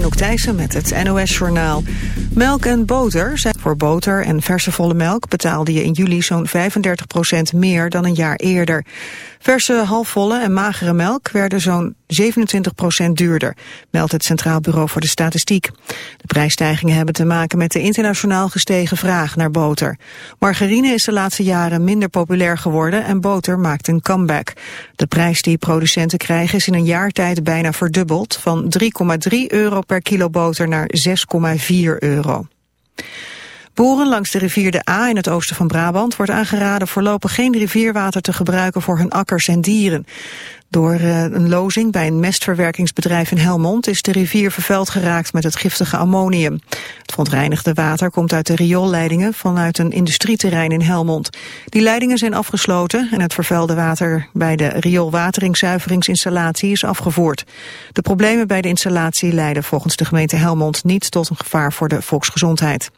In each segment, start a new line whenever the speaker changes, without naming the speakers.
Anouk met het NOS-journaal. Melk en boter zijn voor boter en verse volle melk betaalde je in juli zo'n 35% meer dan een jaar eerder. Verse halfvolle en magere melk werden zo'n 27% duurder, meldt het Centraal Bureau voor de Statistiek. De prijsstijgingen hebben te maken met de internationaal gestegen vraag naar boter. Margarine is de laatste jaren minder populair geworden en boter maakt een comeback. De prijs die producenten krijgen is in een jaar tijd bijna verdubbeld, van 3,3 euro per kilo boter naar 6,4 euro. Boeren langs de rivier de A in het oosten van Brabant wordt aangeraden voorlopig geen rivierwater te gebruiken voor hun akkers en dieren. Door eh, een lozing bij een mestverwerkingsbedrijf in Helmond is de rivier vervuild geraakt met het giftige ammonium. Het verontreinigde water komt uit de rioolleidingen vanuit een industrieterrein in Helmond. Die leidingen zijn afgesloten en het vervuilde water bij de rioolwateringszuiveringsinstallatie is afgevoerd. De problemen bij de installatie leiden volgens de gemeente Helmond niet tot een gevaar voor de volksgezondheid.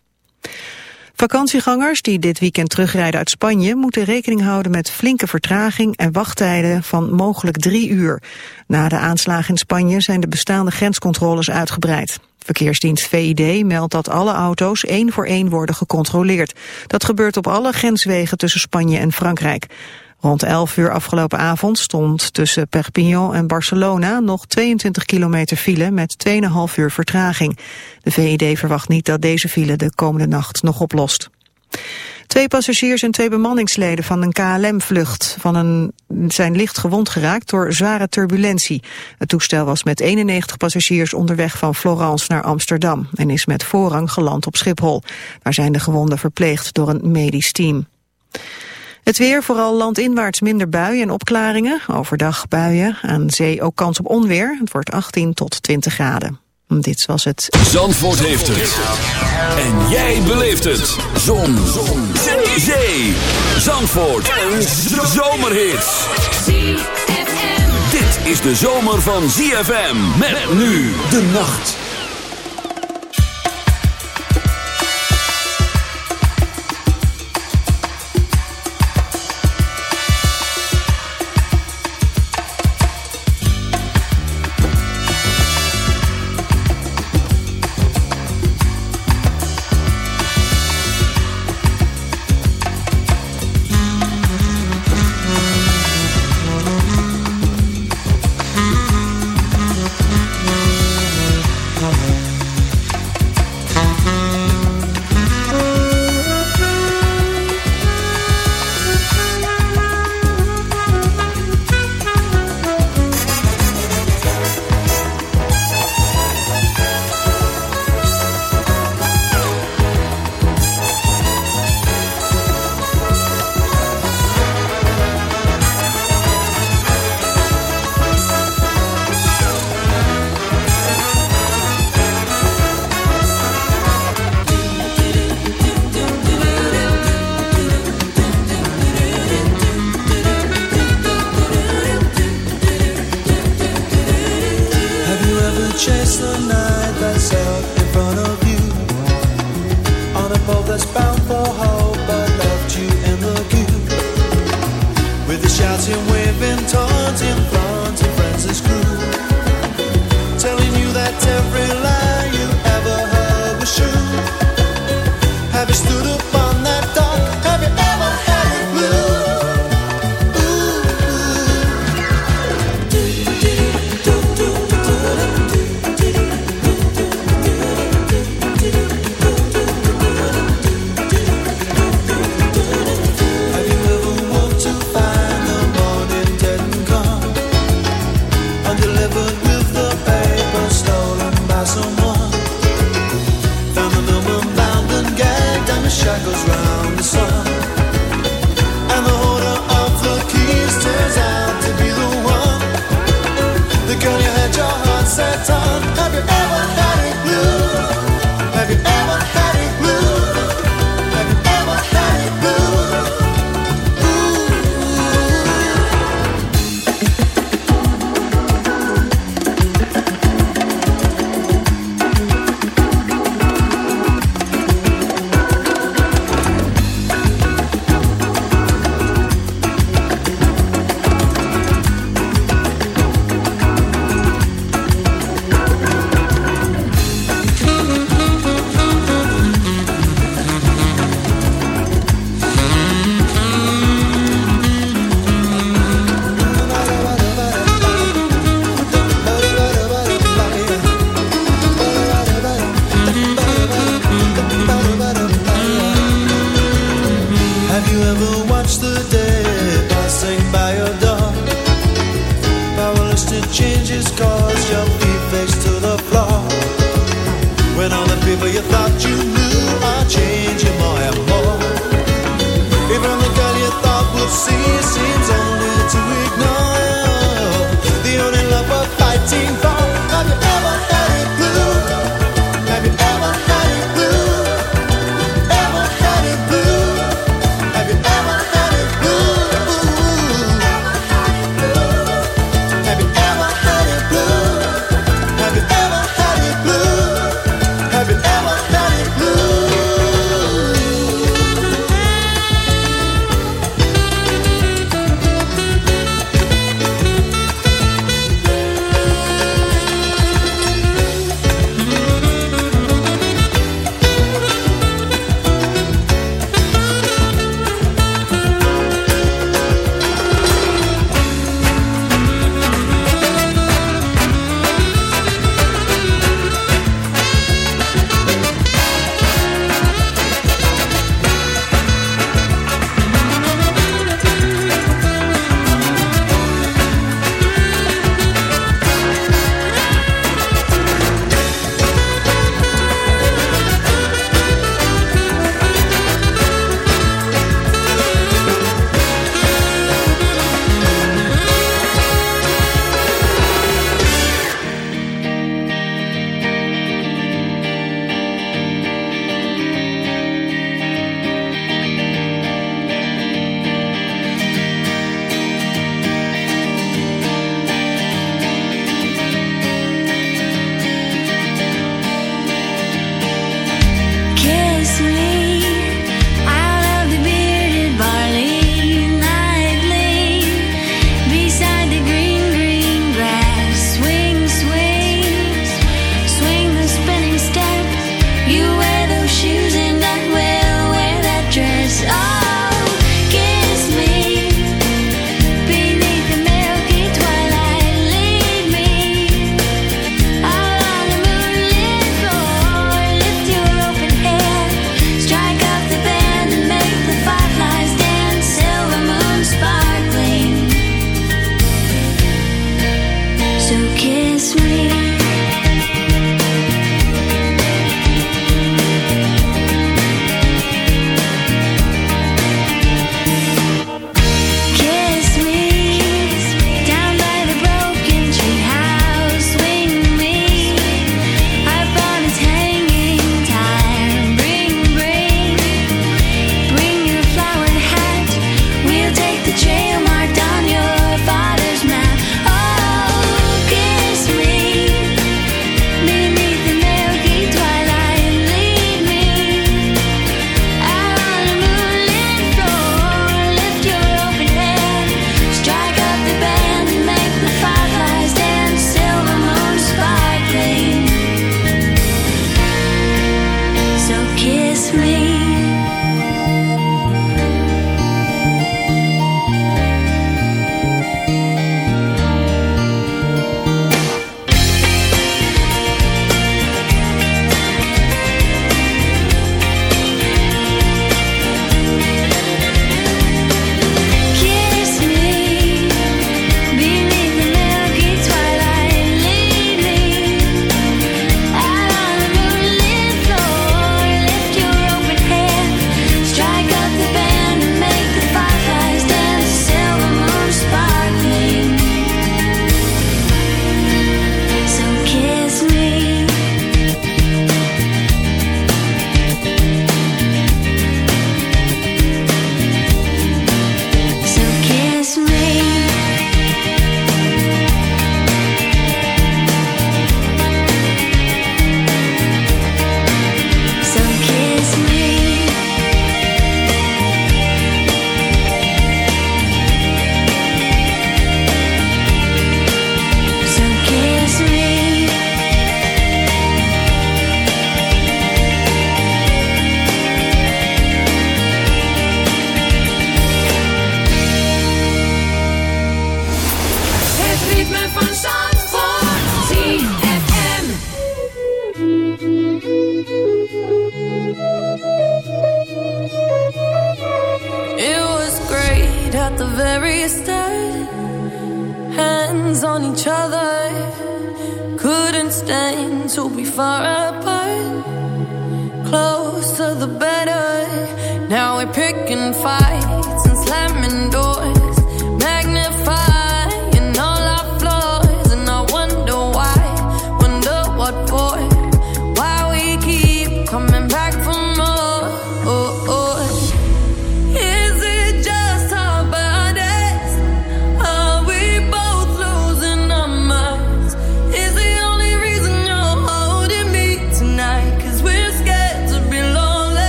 Vakantiegangers die dit weekend terugrijden uit Spanje moeten rekening houden met flinke vertraging en wachttijden van mogelijk drie uur. Na de aanslagen in Spanje zijn de bestaande grenscontroles uitgebreid. Verkeersdienst VID meldt dat alle auto's één voor één worden gecontroleerd. Dat gebeurt op alle grenswegen tussen Spanje en Frankrijk. Rond 11 uur afgelopen avond stond tussen Perpignan en Barcelona nog 22 kilometer file met 2,5 uur vertraging. De VED verwacht niet dat deze file de komende nacht nog oplost. Twee passagiers en twee bemanningsleden van een KLM-vlucht zijn licht gewond geraakt door zware turbulentie. Het toestel was met 91 passagiers onderweg van Florence naar Amsterdam en is met voorrang geland op Schiphol. Daar zijn de gewonden verpleegd door een medisch team. Het weer, vooral landinwaarts minder buien en opklaringen. Overdag buien, aan zee ook kans op onweer. Het wordt 18 tot 20 graden. Dit was het.
Zandvoort heeft het. En jij beleeft het. Zon. Zon. Zee. Zandvoort. Een zomerhit. Dit is de zomer van ZFM. Met nu de nacht.
every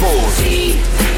four.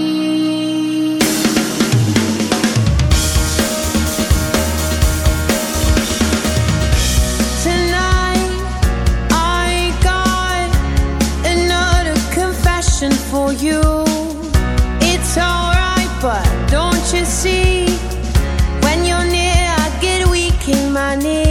money.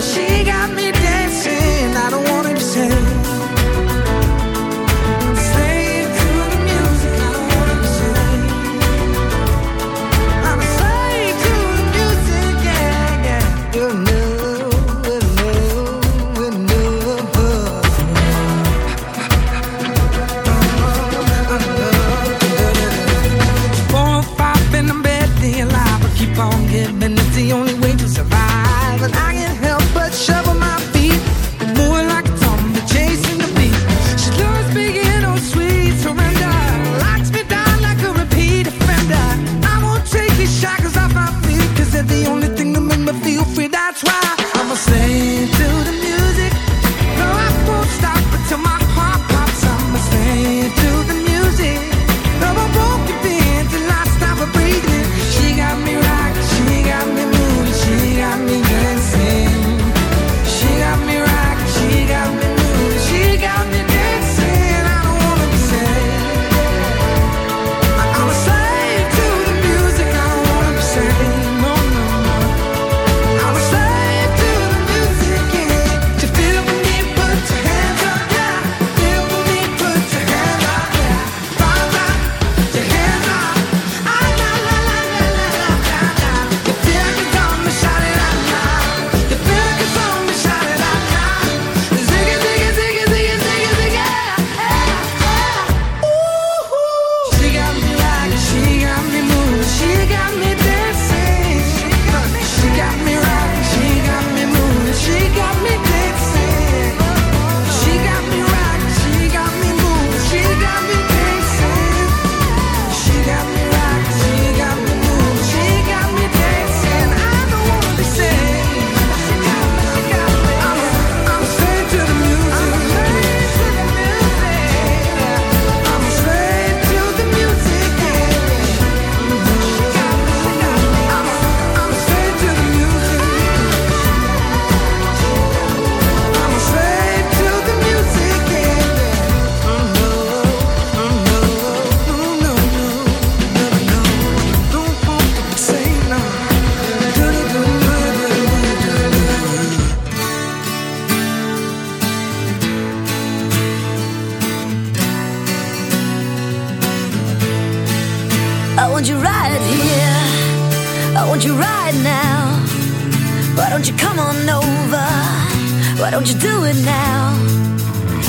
she got me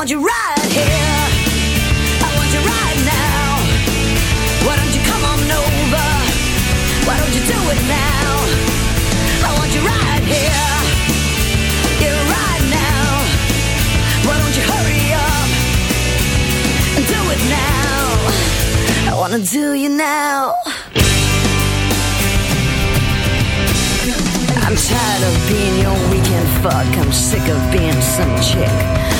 want you right here. I want you right now. Why don't you come on over? Why don't you do it now? I want you right here. Yeah, right now. Why don't you hurry up and do it now? I wanna do you now.
I'm tired
of being your weekend fuck. I'm sick
of being some chick.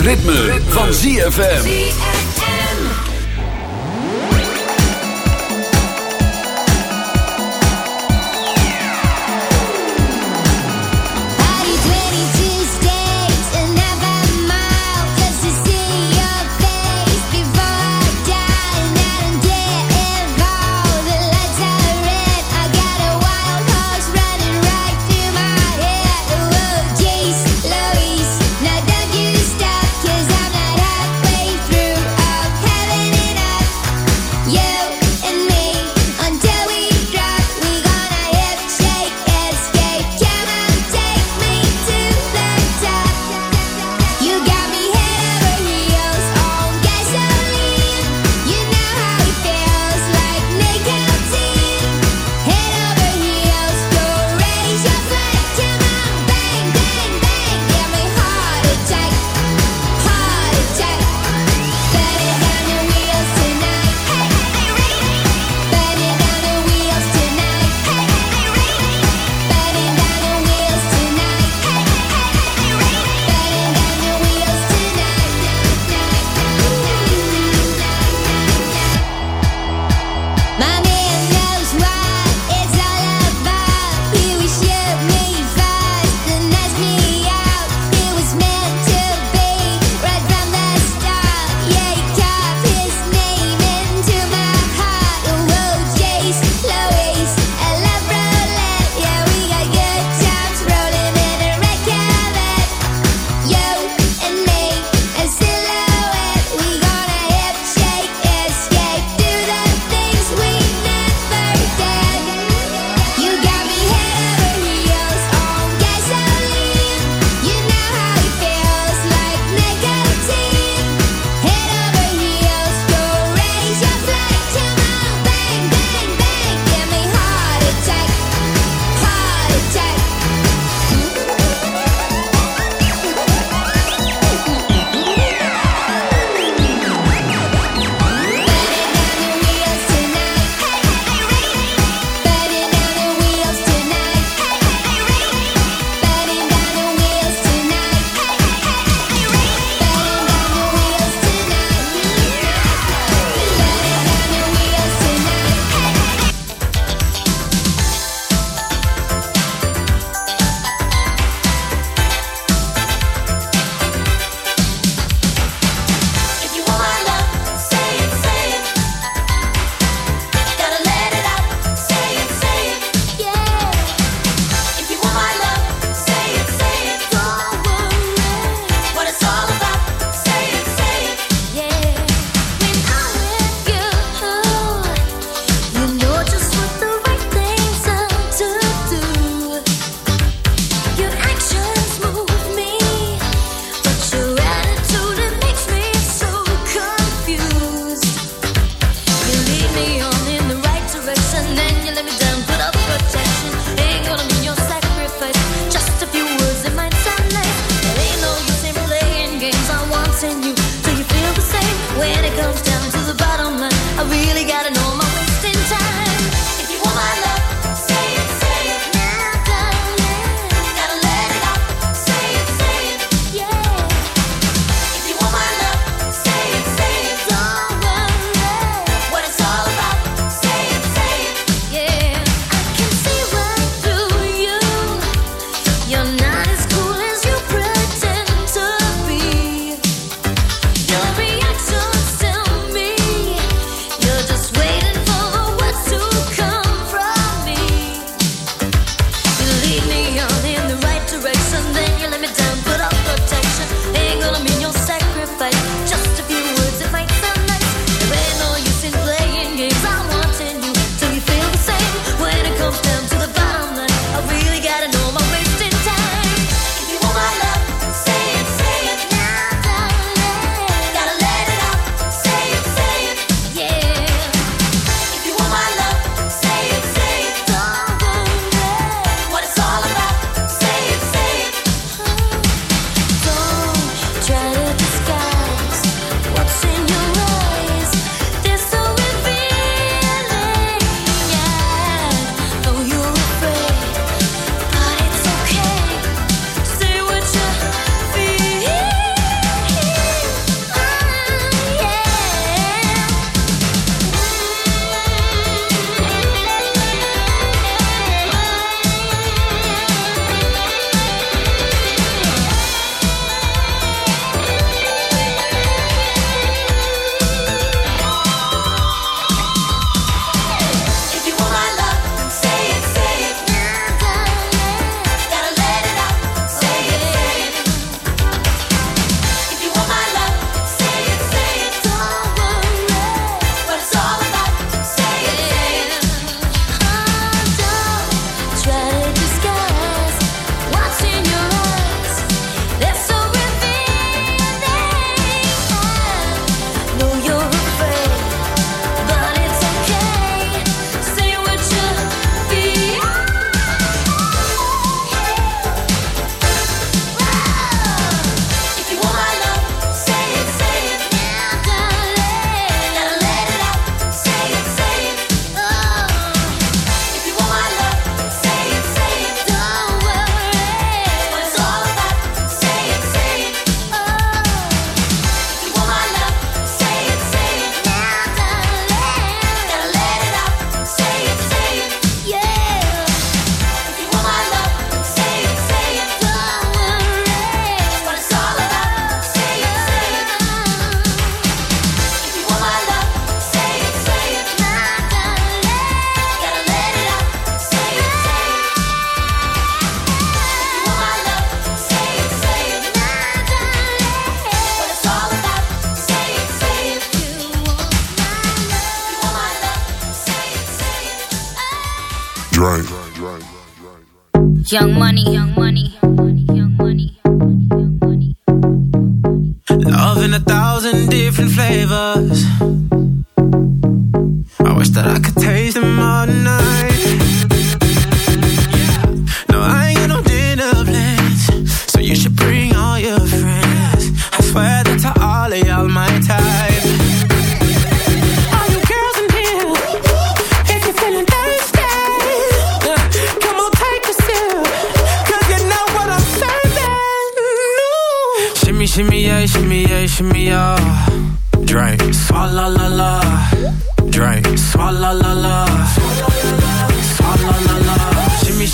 ritme, van ZFM.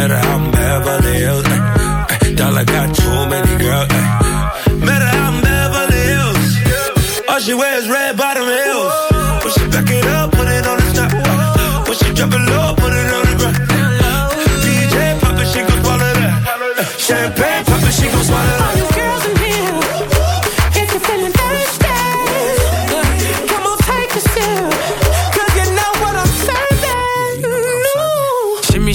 Matter how I'm Beverly Hills. eh, eh, Dollar got too many girls. eh. Matter how I'm Beverly Hills. All she wears red bottom heels. When she back it up, put it on the top. When she drop it low, put it on the ground. DJ pop it, she gon' swallow that. Champagne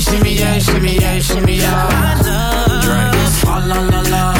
Shimmy, shimmy, yeah, shimmy, yeah, shimmy, yeah. Drink. Swalla la la. Drink.